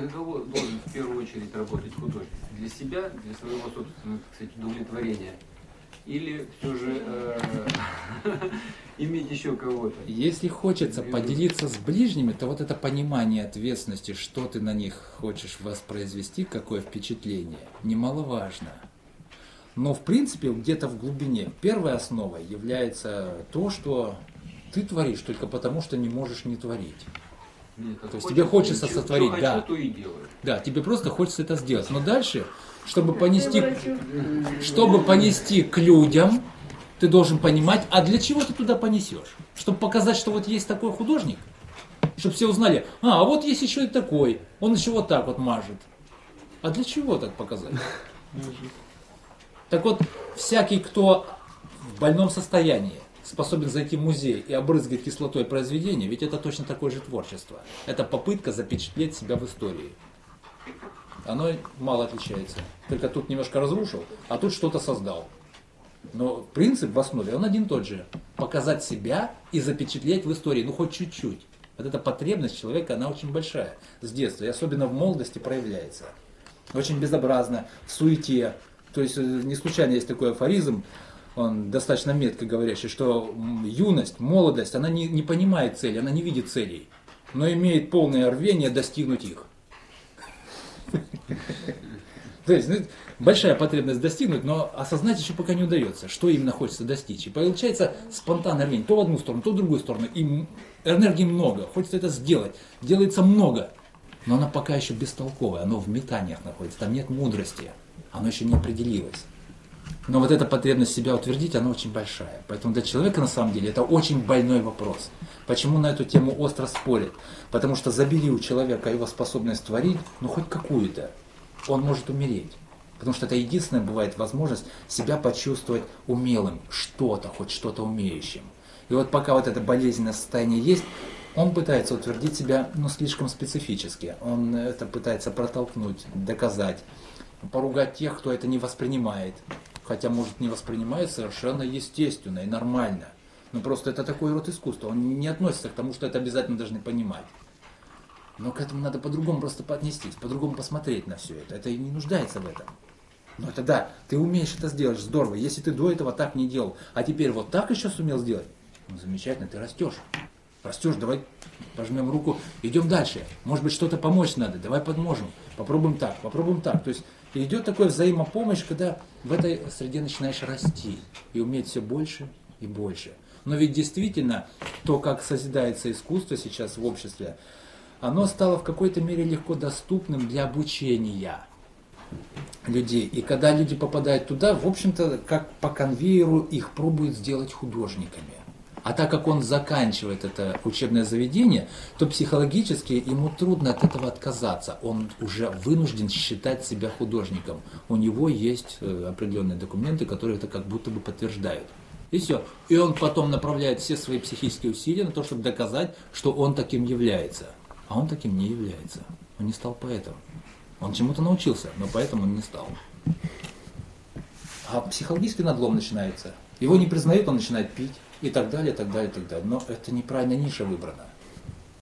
для кого должен в первую очередь работать художник? Для себя, для своего собственного, кстати, удовлетворения? Или все же э, иметь еще кого-то? Если хочется поделиться с ближними, то вот это понимание ответственности, что ты на них хочешь воспроизвести, какое впечатление, немаловажно. Но в принципе где-то в глубине первой основой является то, что ты творишь только потому, что не можешь не творить. Нет, То есть тебе хочется что- сотворить, что да. хочу, то и делаю. Да, тебе просто хочется это сделать. Но дальше, чтобы понести, чтобы понести к людям, ты должен понимать, а для чего ты туда понесешь? Чтобы показать, что вот есть такой художник? Чтобы все узнали, а, а вот есть еще и такой, он еще вот так вот мажет. А для чего так показать? Так вот, всякий, кто в больном состоянии, способен зайти в музей и обрызгать кислотой произведение, ведь это точно такое же творчество. Это попытка запечатлеть себя в истории. Оно мало отличается. Только тут немножко разрушил, а тут что-то создал. Но принцип в основе, он один тот же. Показать себя и запечатлеть в истории, ну хоть чуть-чуть. Вот эта потребность человека, она очень большая с детства, и особенно в молодости проявляется. Очень безобразно, в суете. То есть э, не случайно есть такой афоризм, он достаточно метко говорящий, что юность, молодость, она не, не понимает цели, она не видит целей, но имеет полное рвение достигнуть их. То есть большая потребность достигнуть, но осознать еще пока не удается, что именно хочется достичь. И получается спонтанное рвение, то в одну сторону, то в другую сторону. И энергии много, хочется это сделать. Делается много, но оно пока еще бестолковое, оно в метаниях находится, там нет мудрости, оно еще не определилось. Но вот эта потребность себя утвердить, она очень большая. Поэтому для человека на самом деле это очень больной вопрос. Почему на эту тему остро спорят? Потому что забери у человека его способность творить, ну хоть какую-то, он может умереть. Потому что это единственная бывает возможность себя почувствовать умелым, что-то, хоть что-то умеющим. И вот пока вот это болезненное состояние есть, он пытается утвердить себя, ну, слишком специфически. Он это пытается протолкнуть, доказать, поругать тех, кто это не воспринимает. Хотя, может, не воспринимает совершенно естественно и нормально. Но просто это такой род искусства. Он не относится к тому, что это обязательно должны понимать. Но к этому надо по-другому просто поднестись, по-другому посмотреть на все это. Это и не нуждается в этом. Но это да, ты умеешь это сделать, здорово. Если ты до этого так не делал, а теперь вот так еще сумел сделать, ну замечательно, ты растешь. Растешь, давай пожмем руку, идем дальше. Может быть, что-то помочь надо, давай подможем. Попробуем так, попробуем так. То есть идет такая взаимопомощь, когда в этой среде начинаешь расти и уметь все больше и больше. Но ведь действительно, то, как созидается искусство сейчас в обществе, оно стало в какой-то мере легко доступным для обучения людей. И когда люди попадают туда, в общем-то, как по конвейеру их пробуют сделать художниками. А так как он заканчивает это учебное заведение, то психологически ему трудно от этого отказаться. Он уже вынужден считать себя художником. У него есть э, определенные документы, которые это как будто бы подтверждают. И все. И он потом направляет все свои психические усилия на то, чтобы доказать, что он таким является. А он таким не является. Он не стал поэтом. Он чему-то научился, но поэтому он не стал. А психологический надлом начинается. Его не признают, он начинает пить и так далее, и так далее, и так далее. Но это неправильная ниша выбрана.